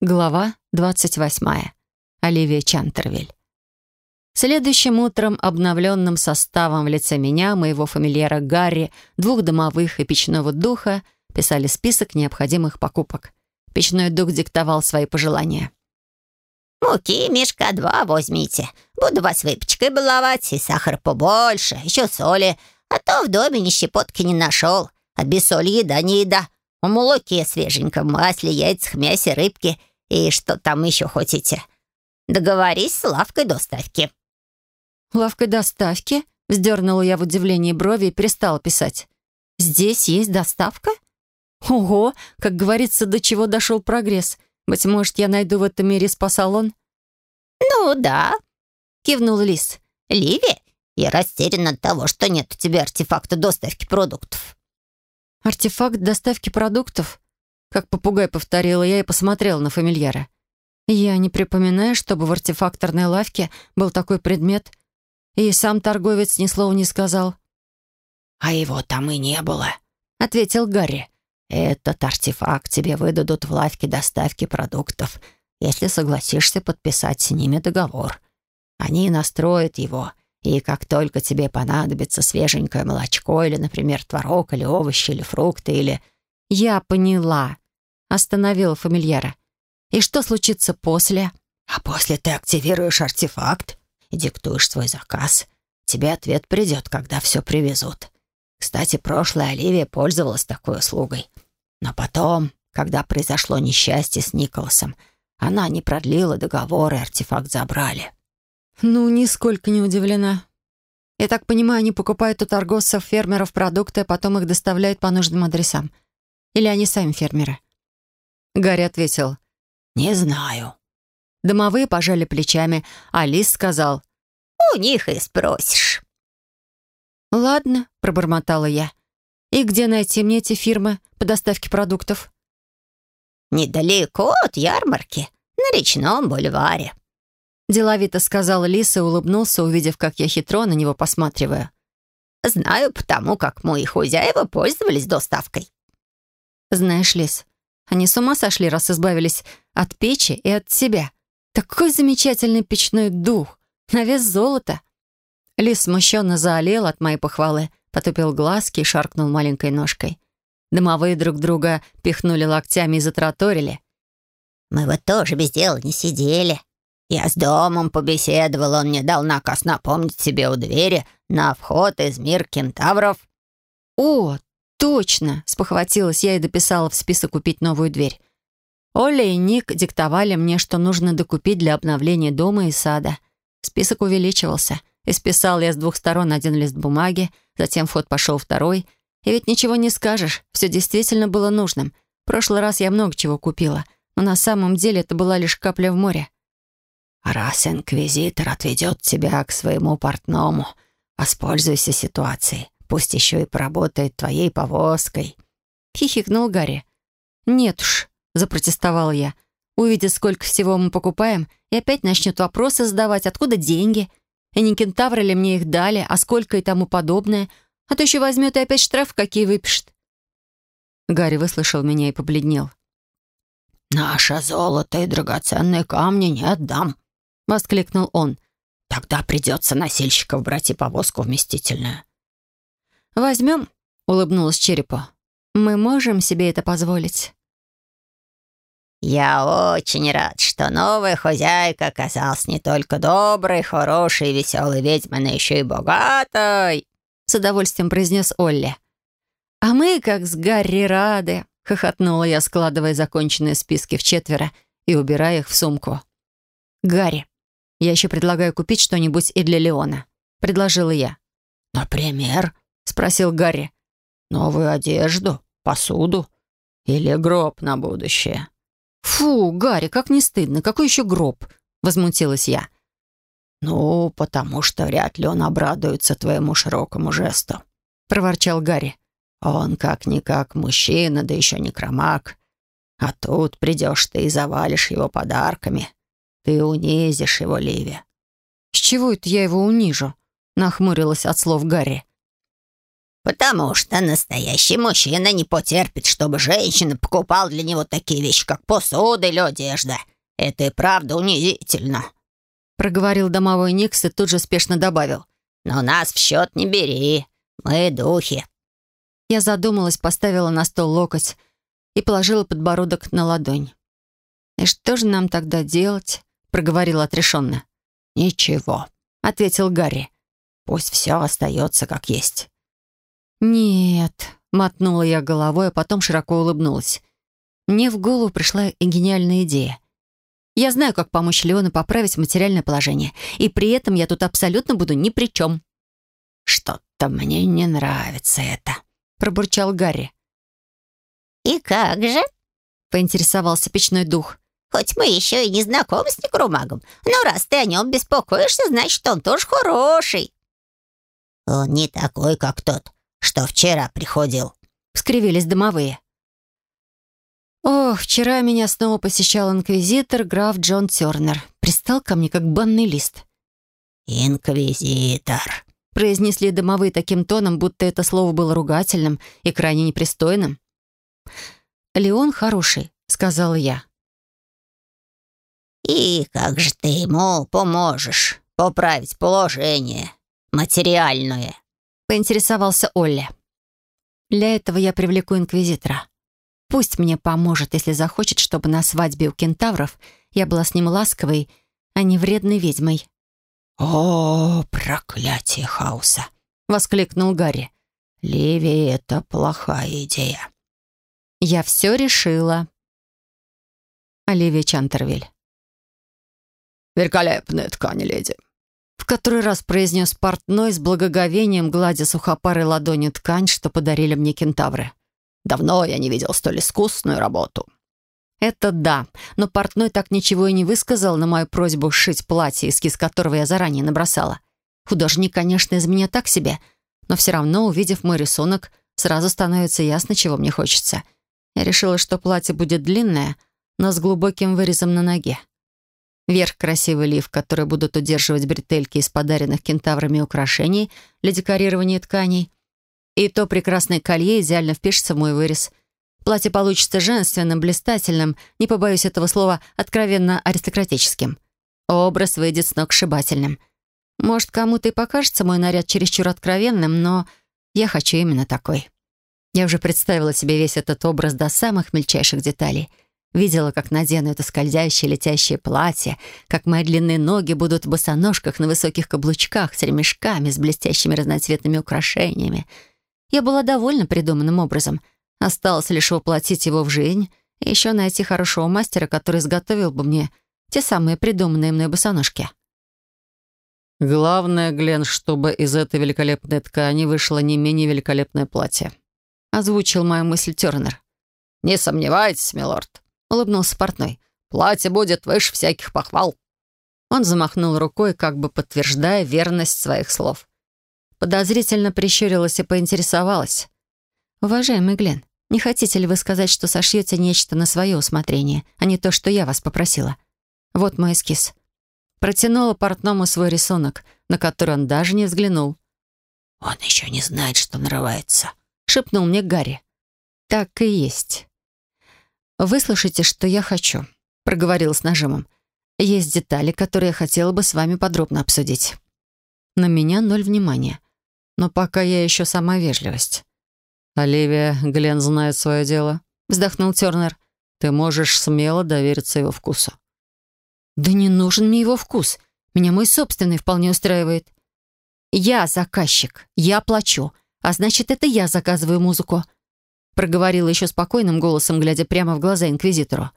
Глава 28. Оливия Чантервиль. Следующим утром обновленным составом в лице меня, моего фамильяра Гарри, двух домовых и печного духа писали список необходимых покупок. Печной дух диктовал свои пожелания. «Муки мешка два возьмите. Буду вас выпечкой баловать, и сахар побольше, еще соли. А то в доме ни щепотки не нашел. А без соли еда не еда. У молоке, свеженьком масле, яйцах, мясе, рыбки и что там еще хотите. Договорись с лавкой доставки». «Лавкой доставки?» — вздернула я в удивлении брови и перестала писать. «Здесь есть доставка?» «Ого! Как говорится, до чего дошел прогресс. Быть может, я найду в этом мире спа-салон?» «Ну да», — кивнул Лис. «Ливи, я растерян от того, что нет у тебя артефакта доставки продуктов». «Артефакт доставки продуктов?» Как попугай повторила я и посмотрела на фамильяра. Я не припоминаю, чтобы в артефакторной лавке был такой предмет. И сам торговец ни слова не сказал. «А его там и не было», — ответил Гарри. «Этот артефакт тебе выдадут в лавке доставки продуктов, если согласишься подписать с ними договор. Они настроят его, и как только тебе понадобится свеженькое молочко или, например, творог или овощи или фрукты или «Я поняла», — остановила фамильяра. «И что случится после?» «А после ты активируешь артефакт и диктуешь свой заказ. Тебе ответ придет, когда все привезут. Кстати, прошлая Оливия пользовалась такой услугой. Но потом, когда произошло несчастье с Николасом, она не продлила договор, и артефакт забрали». «Ну, нисколько не удивлена. Я так понимаю, они покупают у торговцев, фермеров продукты, а потом их доставляют по нужным адресам. Или они сами фермеры?» Гарри ответил. «Не знаю». Домовые пожали плечами, а Лис сказал. «У них и спросишь». «Ладно», — пробормотала я. «И где найти мне эти фирмы по доставке продуктов?» «Недалеко от ярмарки, на речном бульваре», — деловито сказал Лис и улыбнулся, увидев, как я хитро на него посматриваю. «Знаю потому, как мои хозяева пользовались доставкой». Знаешь, Лис, они с ума сошли, раз избавились от печи и от себя. Такой замечательный печной дух, на вес золота. Лис смущенно заолел от моей похвалы, потупил глазки и шаркнул маленькой ножкой. Домовые друг друга пихнули локтями и затраторили. «Мы вот тоже без дела не сидели. Я с домом побеседовал, он мне дал наказ напомнить себе у двери на вход из мир кентавров». «О, «Точно!» — спохватилась я и дописала в список купить новую дверь. Оля и Ник диктовали мне, что нужно докупить для обновления дома и сада. Список увеличивался. Исписал я с двух сторон один лист бумаги, затем в пошел второй. И ведь ничего не скажешь, все действительно было нужным. В прошлый раз я много чего купила, но на самом деле это была лишь капля в море. «Раз инквизитор отведет тебя к своему портному, воспользуйся ситуацией. Пусть еще и поработает твоей повозкой». Хихикнул Гарри. «Нет уж», — запротестовал я. «Увидит, сколько всего мы покупаем, и опять начнет вопросы задавать, откуда деньги, и не кентавры ли мне их дали, а сколько и тому подобное, а то еще возьмет и опять штраф какие выпишет». Гарри выслушал меня и побледнел. «Наше золото и драгоценные камни не отдам», — воскликнул он. «Тогда придется носильщиков брать и повозку вместительную. «Возьмем», — улыбнулась Черепу. «Мы можем себе это позволить». «Я очень рад, что новая хозяйка оказалась не только доброй, хорошей веселой ведьмой, но еще и богатой», — с удовольствием произнес Олли. «А мы, как с Гарри, рады», — хохотнула я, складывая законченные списки в четверо и убирая их в сумку. «Гарри, я еще предлагаю купить что-нибудь и для Леона», — предложила я. «Например?» — спросил Гарри. «Новую одежду? Посуду? Или гроб на будущее?» «Фу, Гарри, как не стыдно! Какой еще гроб?» — возмутилась я. «Ну, потому что вряд ли он обрадуется твоему широкому жесту», — проворчал Гарри. «Он как-никак мужчина, да еще не кромак. А тут придешь ты и завалишь его подарками. Ты унизишь его, Ливи». «С чего это я его унижу?» — нахмурилась от слов Гарри. Потому что настоящий мужчина не потерпит, чтобы женщина покупала для него такие вещи, как посуда или одежда. Это и правда унизительно», — проговорил домовой Никс и тут же спешно добавил. «Но нас в счет не бери. Мы духи». Я задумалась, поставила на стол локоть и положила подбородок на ладонь. «И что же нам тогда делать?» — проговорила отрешенно. «Ничего», — ответил Гарри. «Пусть все остается как есть». «Нет», — мотнула я головой, а потом широко улыбнулась. Мне в голову пришла гениальная идея. Я знаю, как помочь Леону поправить материальное положение, и при этом я тут абсолютно буду ни при чем. «Что-то мне не нравится это», — пробурчал Гарри. «И как же?» — поинтересовался печной дух. «Хоть мы еще и не знакомы с некромагом, но раз ты о нем беспокоишься, значит, он тоже хороший». «Он не такой, как тот, что вчера приходил», — скривились домовые. Ох, вчера меня снова посещал инквизитор граф Джон Тернер. Пристал ко мне, как банный лист. «Инквизитор», — произнесли домовые таким тоном, будто это слово было ругательным и крайне непристойным. «Леон хороший», — сказала я. «И как же ты ему поможешь поправить положение материальное?» Поинтересовался Олли. «Для этого я привлеку инквизитора. Пусть мне поможет, если захочет, чтобы на свадьбе у кентавров я была с ним ласковой, а не вредной ведьмой». «О, проклятие хаоса!» — воскликнул Гарри. «Ливи, это плохая идея». «Я все решила». Оливия Чантервиль. «Великолепная ткань, леди», который раз произнес портной с благоговением, гладя сухопарой ладонью ткань, что подарили мне кентавры. «Давно я не видел столь искусную работу». Это да, но портной так ничего и не высказал на мою просьбу сшить платье, эскиз которого я заранее набросала. Художник, конечно, из меня так себе, но все равно, увидев мой рисунок, сразу становится ясно, чего мне хочется. Я решила, что платье будет длинное, но с глубоким вырезом на ноге. Верх красивый лиф, который будут удерживать бретельки из подаренных кентаврами украшений для декорирования тканей. И то прекрасное колье идеально впишется в мой вырез. Платье получится женственным, блистательным, не побоюсь этого слова, откровенно аристократическим. Образ выйдет сногсшибательным. Может, кому-то и покажется мой наряд чересчур откровенным, но я хочу именно такой. Я уже представила себе весь этот образ до самых мельчайших деталей — Видела, как надену это скользящее летящее платье, как мои длинные ноги будут в босоножках на высоких каблучках с ремешками, с блестящими разноцветными украшениями. Я была довольна придуманным образом. Осталось лишь воплотить его в жизнь и еще найти хорошего мастера, который изготовил бы мне те самые придуманные мной босоножки. «Главное, Глен, чтобы из этой великолепной ткани вышло не менее великолепное платье», — озвучил мою мысль Тернер. «Не сомневайтесь, милорд», — улыбнулся портной. «Платье будет выше всяких похвал». Он замахнул рукой, как бы подтверждая верность своих слов. Подозрительно прищурилась и поинтересовалась. «Уважаемый Глен, не хотите ли вы сказать, что сошьете нечто на свое усмотрение, а не то, что я вас попросила? Вот мой эскиз». Протянула портному свой рисунок, на который он даже не взглянул. «Он еще не знает, что нарывается», — шепнул мне Гарри. «Так и есть». «Выслушайте, что я хочу», — проговорила с нажимом. «Есть детали, которые я хотела бы с вами подробно обсудить». На меня ноль внимания. Но пока я еще сама вежливость. «Оливия, Глен знает свое дело», — вздохнул Тернер. «Ты можешь смело довериться его вкусу». «Да не нужен мне его вкус. Меня мой собственный вполне устраивает. Я заказчик, я плачу, а значит, это я заказываю музыку проговорила еще спокойным голосом, глядя прямо в глаза инквизитору.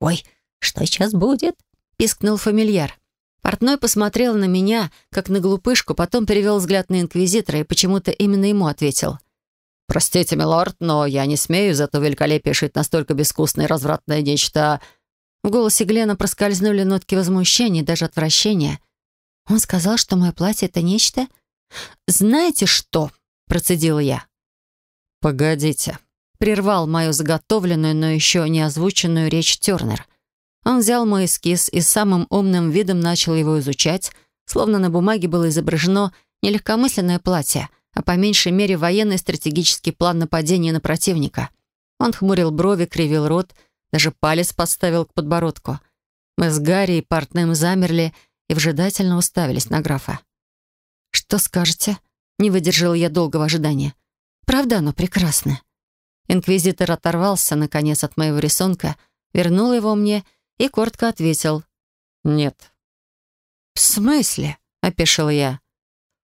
«Ой, что сейчас будет?» — пискнул фамильяр. Портной посмотрел на меня, как на глупышку, потом перевел взгляд на инквизитора и почему-то именно ему ответил. «Простите, милорд, но я не смею за то великолепие шить настолько безвкусное и развратное нечто...» В голосе Глена проскользнули нотки возмущения и даже отвращения. Он сказал, что мое платье — это нечто? «Знаете что?» — процедила я. «Погодите», — прервал мою заготовленную, но еще не озвученную речь Тернер. Он взял мой эскиз и самым умным видом начал его изучать, словно на бумаге было изображено не легкомысленное платье, а по меньшей мере военный стратегический план нападения на противника. Он хмурил брови, кривил рот, даже палец подставил к подбородку. Мы с Гарри и портным замерли и вжидательно уставились на графа. «Что скажете?» — не выдержал я долгого ожидания. «Правда оно прекрасно». Инквизитор оторвался, наконец, от моего рисунка, вернул его мне и коротко ответил. «Нет». «В смысле?» — опешил я.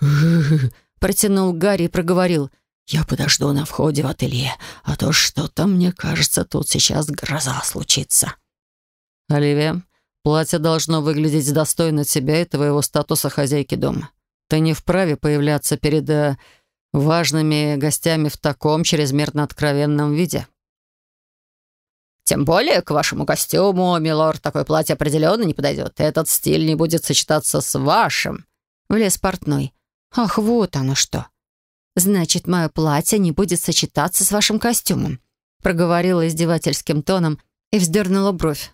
Протянул Гарри и проговорил. «Я подожду на входе в ателье, а то что-то, мне кажется, тут сейчас гроза случится». «Оливия, платье должно выглядеть достойно тебя и твоего статуса хозяйки дома. Ты не вправе появляться перед э, важными гостями в таком чрезмерно откровенном виде». «Тем более к вашему костюму, милорд, такое платье определенно не подойдет. Этот стиль не будет сочетаться с вашим», — влез портной. «Ах, вот оно что! Значит, мое платье не будет сочетаться с вашим костюмом», проговорила издевательским тоном и вздернула бровь.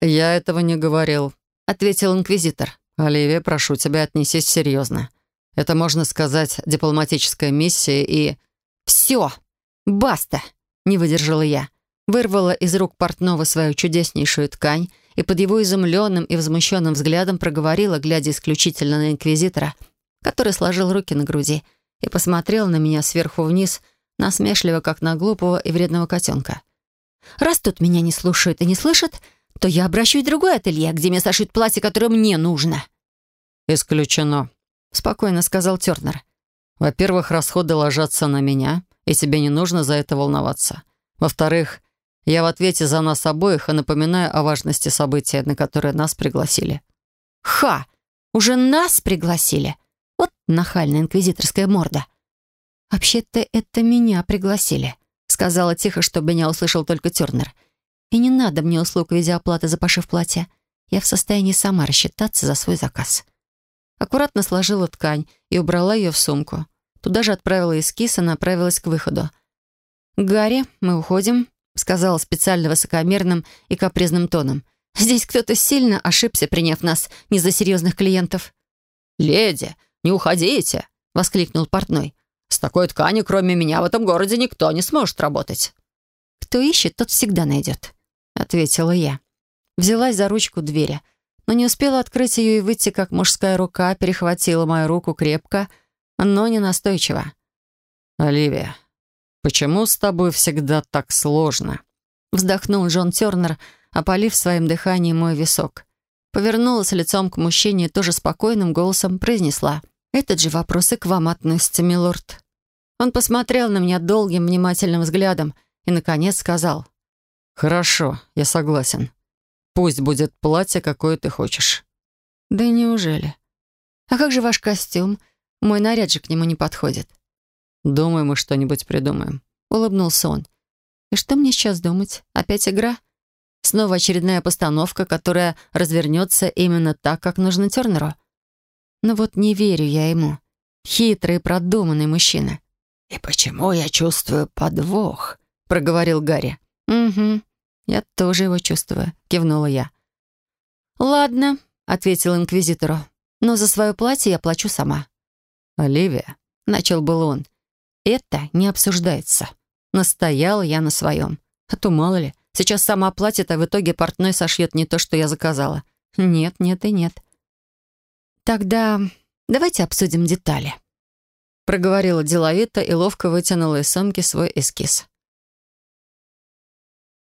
«Я этого не говорил», — ответил инквизитор. «Оливия, прошу тебя, отнесись серьезно. Это, можно сказать, дипломатическая миссия и...» «Все! Баста!» — не выдержала я. Вырвала из рук портного свою чудеснейшую ткань и под его изумленным и возмущенным взглядом проговорила, глядя исключительно на инквизитора — который сложил руки на груди и посмотрел на меня сверху вниз, насмешливо, как на глупого и вредного котенка. «Раз тут меня не слушают и не слышат, то я обращусь в другое ателье, где мне сошьют платье, которое мне нужно». «Исключено», — спокойно сказал Тернер. «Во-первых, расходы ложатся на меня, и тебе не нужно за это волноваться. Во-вторых, я в ответе за нас обоих и напоминаю о важности события, на которое нас пригласили». «Ха! Уже нас пригласили? Вот нахальная инквизиторская морда. «Вообще-то это меня пригласили», — сказала тихо, чтобы меня услышал только Тернер. «И не надо мне услуг в виде оплаты за пошив платья. Я в состоянии сама рассчитаться за свой заказ». Аккуратно сложила ткань и убрала ее в сумку. Туда же отправила эскиз и направилась к выходу. «Гарри, мы уходим», — сказала специально высокомерным и капризным тоном. «Здесь кто-то сильно ошибся, приняв нас не за серьезных клиентов». «Леди, «Не уходите!» — воскликнул портной. «С такой тканью, кроме меня, в этом городе никто не сможет работать». «Кто ищет, тот всегда найдет», — ответила я. Взялась за ручку двери, но не успела открыть ее и выйти, как мужская рука перехватила мою руку крепко, но не настойчиво. «Оливия, почему с тобой всегда так сложно?» Вздохнул Джон Тернер, опалив своим дыханием мой висок. Повернулась лицом к мужчине и тоже спокойным голосом произнесла — этот же вопрос и к вам относится, милорд». Он посмотрел на меня долгим, внимательным взглядом и, наконец, сказал. «Хорошо, я согласен. Пусть будет платье, какое ты хочешь». «Да неужели? А как же ваш костюм? Мой наряд же к нему не подходит». «Думаю, мы что-нибудь придумаем», — улыбнулся он. «И что мне сейчас думать? Опять игра? Снова очередная постановка, которая развернется именно так, как нужно Тернеру?» Но вот не верю я ему. Хитрый, продуманный мужчина. «И почему я чувствую подвох?» — проговорил Гарри. «Угу, я тоже его чувствую», — кивнула я. «Ладно», — ответил инквизитору. «Но за свое платье я плачу сама». «Оливия», — начал был он. «Это не обсуждается. Настояла я на своем. А то мало ли, сейчас сама платье, а в итоге портной сошьет не то, что я заказала. Нет, нет и нет. «Тогда давайте обсудим детали», — проговорила деловито и ловко вытянула из сумки свой эскиз.